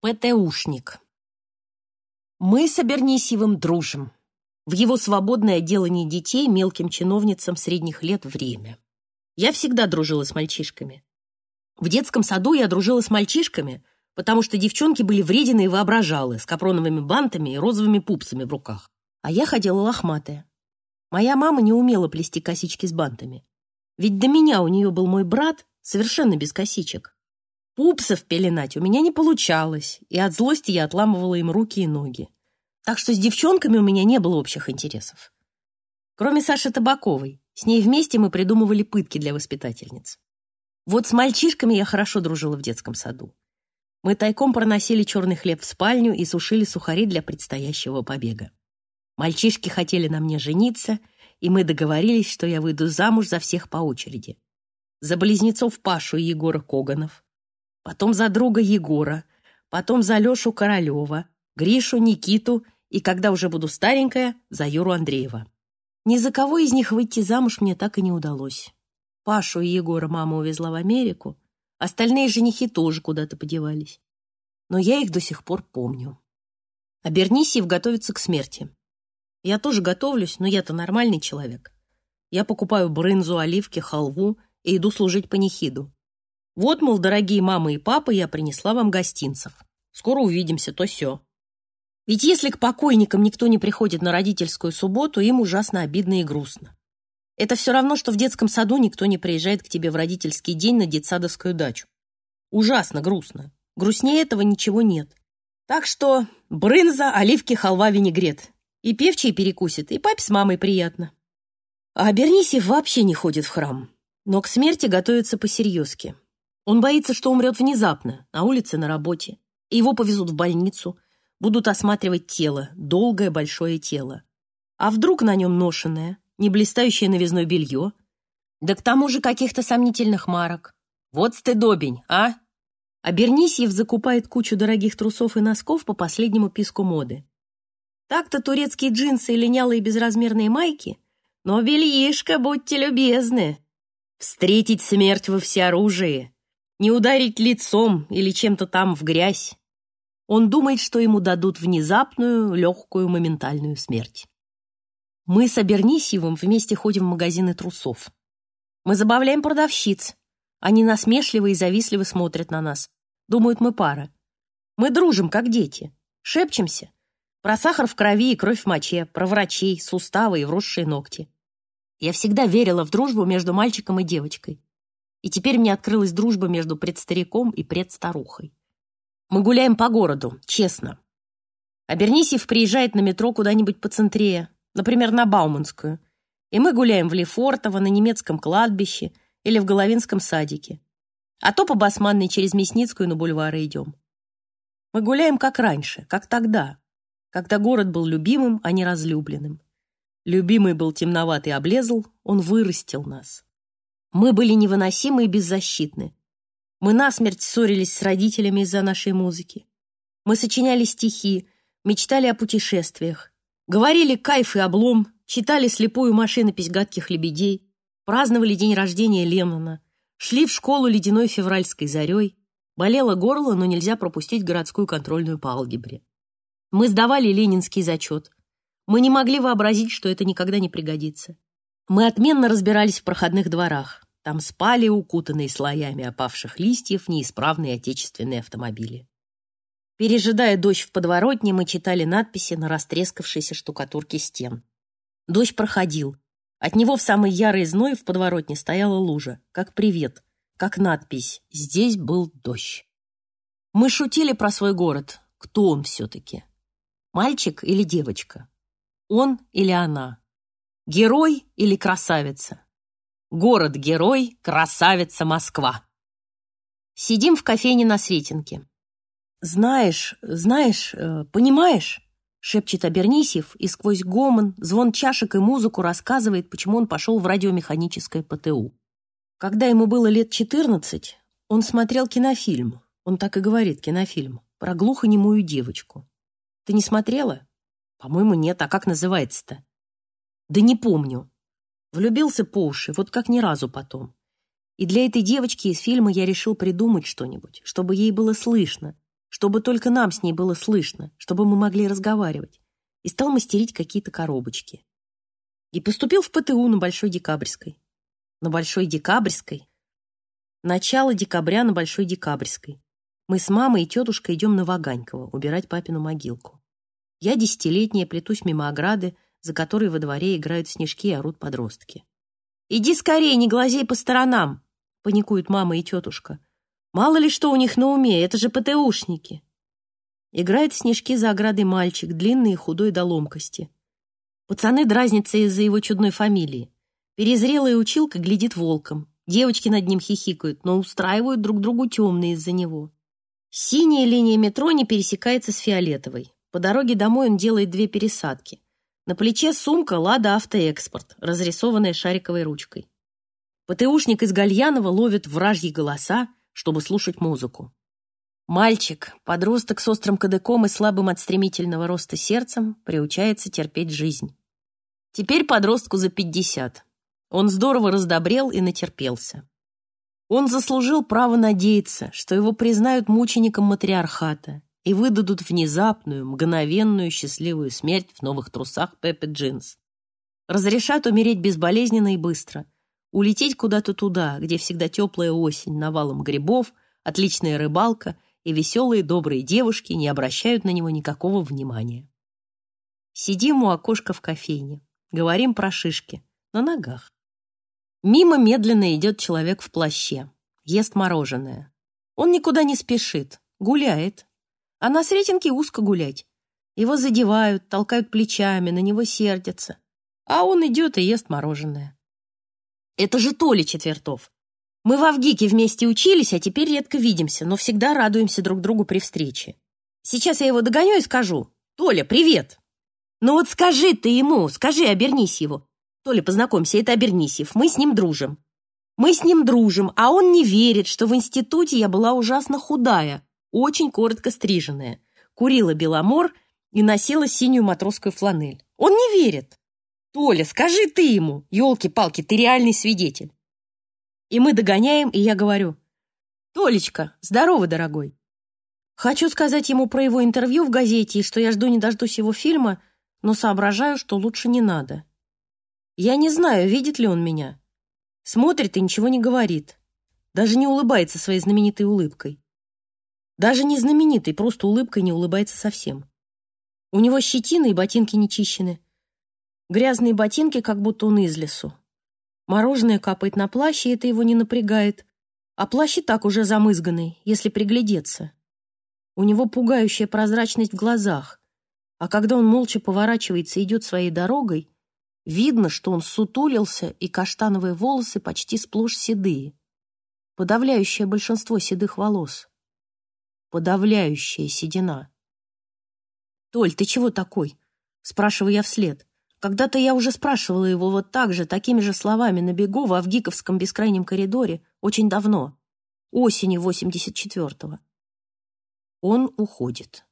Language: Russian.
ПТУшник. Мы с Абернисьевым дружим. В его свободное отделание детей мелким чиновницам средних лет время. Я всегда дружила с мальчишками. В детском саду я дружила с мальчишками, потому что девчонки были вредины и воображалы, с капроновыми бантами и розовыми пупсами в руках. А я ходила лохматая. Моя мама не умела плести косички с бантами. Ведь до меня у нее был мой брат, совершенно без косичек. Пупсов пеленать у меня не получалось, и от злости я отламывала им руки и ноги. Так что с девчонками у меня не было общих интересов. Кроме Саши Табаковой, с ней вместе мы придумывали пытки для воспитательниц. Вот с мальчишками я хорошо дружила в детском саду. Мы тайком проносили черный хлеб в спальню и сушили сухари для предстоящего побега. Мальчишки хотели на мне жениться, и мы договорились, что я выйду замуж за всех по очереди. За близнецов Пашу и Егора Коганов, потом за друга Егора, потом за Лешу Королева, Гришу, Никиту и, когда уже буду старенькая, за Юру Андреева. Ни за кого из них выйти замуж мне так и не удалось. Пашу и Егора мама увезла в Америку, остальные женихи тоже куда-то подевались. Но я их до сих пор помню. А Бернисиев готовится к смерти. Я тоже готовлюсь, но я-то нормальный человек. Я покупаю брынзу, оливки, халву и иду служить панихиду. Вот, мол, дорогие мама и папа, я принесла вам гостинцев. Скоро увидимся, то все. Ведь если к покойникам никто не приходит на родительскую субботу, им ужасно обидно и грустно. Это все равно, что в детском саду никто не приезжает к тебе в родительский день на детсадовскую дачу. Ужасно грустно. Грустнее этого ничего нет. Так что брынза, оливки, халва, винегрет. И певчий перекусит, и папе с мамой приятно. А Бернисев вообще не ходит в храм, но к смерти готовится посерьезки. Он боится, что умрет внезапно, на улице, на работе. И его повезут в больницу, будут осматривать тело, долгое большое тело. А вдруг на нем ношенное, не блистающее новизной белье? Да к тому же каких-то сомнительных марок. Вот стыдобень, а? А Бернисьев закупает кучу дорогих трусов и носков по последнему писку моды. Так-то турецкие джинсы и линялые безразмерные майки, но бельишко, будьте любезны. Встретить смерть во всеоружии, не ударить лицом или чем-то там в грязь. Он думает, что ему дадут внезапную, легкую, моментальную смерть. Мы с Абернисьевым вместе ходим в магазины трусов. Мы забавляем продавщиц. Они насмешливо и завистливо смотрят на нас. Думают, мы пара. Мы дружим, как дети. Шепчемся. Про сахар в крови и кровь в моче, про врачей, суставы и вросшие ногти. Я всегда верила в дружбу между мальчиком и девочкой. И теперь мне открылась дружба между предстариком и предстарухой. Мы гуляем по городу, честно. А Бернисев приезжает на метро куда-нибудь по центрее, например, на Бауманскую, и мы гуляем в Лефортово, на немецком кладбище или в Головинском садике. А то по Басманной через Мясницкую на бульвары идем. Мы гуляем как раньше, как тогда, когда город был любимым, а не разлюбленным. Любимый был темноватый облезл, он вырастил нас. Мы были невыносимы и беззащитны. Мы насмерть ссорились с родителями из-за нашей музыки. Мы сочиняли стихи, мечтали о путешествиях, говорили кайф и облом, читали слепую машинопись гадких лебедей, праздновали день рождения Леннона, шли в школу ледяной февральской зарей, болело горло, но нельзя пропустить городскую контрольную по алгебре. Мы сдавали ленинский зачет. Мы не могли вообразить, что это никогда не пригодится. Мы отменно разбирались в проходных дворах. Там спали, укутанные слоями опавших листьев, неисправные отечественные автомобили. Пережидая дождь в подворотне, мы читали надписи на растрескавшейся штукатурке стен. Дождь проходил. От него в самый ярый зной в подворотне стояла лужа, как привет, как надпись «Здесь был дождь». Мы шутили про свой город. Кто он все-таки? Мальчик или девочка? Он или она? Герой или красавица? Город-герой, красавица Москва. Сидим в кофейне на Сретенке. «Знаешь, знаешь, э, понимаешь?» — шепчет Абернисьев и сквозь гомон, звон чашек и музыку рассказывает, почему он пошел в радиомеханическое ПТУ. Когда ему было лет 14, он смотрел кинофильм, он так и говорит, кинофильм, про глухонемую девочку. Ты не смотрела? По-моему, нет. А как называется-то? Да не помню. Влюбился по уши, вот как ни разу потом. И для этой девочки из фильма я решил придумать что-нибудь, чтобы ей было слышно, чтобы только нам с ней было слышно, чтобы мы могли разговаривать, и стал мастерить какие-то коробочки. И поступил в ПТУ на Большой Декабрьской. На Большой Декабрьской. Начало декабря на Большой Декабрьской. Мы с мамой и тетушкой идем на Ваганьково убирать папину могилку. Я десятилетняя плетусь мимо ограды, за которой во дворе играют снежки и орут подростки. «Иди скорее, не глазей по сторонам!» — паникуют мама и тетушка. «Мало ли что у них на уме, это же ПТУшники!» Играет в снежки за оградой мальчик, длинный и худой до ломкости. Пацаны дразнятся из-за его чудной фамилии. Перезрелая училка глядит волком. Девочки над ним хихикают, но устраивают друг другу темные из-за него. Синяя линия метро не пересекается с фиолетовой. По дороге домой он делает две пересадки. На плече сумка «Лада Автоэкспорт», разрисованная шариковой ручкой. ПТУшник из Гальянова ловит вражьи голоса, чтобы слушать музыку. Мальчик, подросток с острым кадыком и слабым от стремительного роста сердцем, приучается терпеть жизнь. Теперь подростку за пятьдесят. Он здорово раздобрел и натерпелся. Он заслужил право надеяться, что его признают мучеником матриархата и выдадут внезапную, мгновенную счастливую смерть в новых трусах Пеппи Джинс. Разрешат умереть безболезненно и быстро, улететь куда-то туда, где всегда теплая осень, навалом грибов, отличная рыбалка и веселые добрые девушки не обращают на него никакого внимания. Сидим у окошка в кофейне, говорим про шишки, на ногах. Мимо медленно идет человек в плаще, ест мороженое. Он никуда не спешит, гуляет, а на Сретенке узко гулять. Его задевают, толкают плечами, на него сердятся. А он идет и ест мороженое. Это же Толя Четвертов. Мы в Авгике вместе учились, а теперь редко видимся, но всегда радуемся друг другу при встрече. Сейчас я его догоню и скажу. «Толя, привет!» «Ну вот скажи ты ему, скажи, обернись его. Толя, познакомься, это Абернисьев, мы с ним дружим». Мы с ним дружим, а он не верит, что в институте я была ужасно худая, очень коротко стриженная, курила беломор и носила синюю матросскую фланель. Он не верит. Толя, скажи ты ему, елки-палки, ты реальный свидетель. И мы догоняем, и я говорю, Толечка, здорово, дорогой. Хочу сказать ему про его интервью в газете и что я жду не дождусь его фильма, но соображаю, что лучше не надо. Я не знаю, видит ли он меня. Смотрит и ничего не говорит. Даже не улыбается своей знаменитой улыбкой. Даже не знаменитый, просто улыбкой не улыбается совсем. У него щетина и ботинки не чищены. Грязные ботинки, как будто он из лесу. Мороженое капает на плащ, и это его не напрягает. А плащ и так уже замызганный, если приглядеться. У него пугающая прозрачность в глазах. А когда он молча поворачивается и идет своей дорогой, видно, что он сутулился, и каштановые волосы почти сплошь седые. Подавляющее большинство седых волос подавляющая седина. «Толь, ты чего такой?» — спрашиваю я вслед. Когда-то я уже спрашивала его вот так же, такими же словами на бегу в Авгиковском бескрайнем коридоре очень давно, осенью 84-го. Он уходит.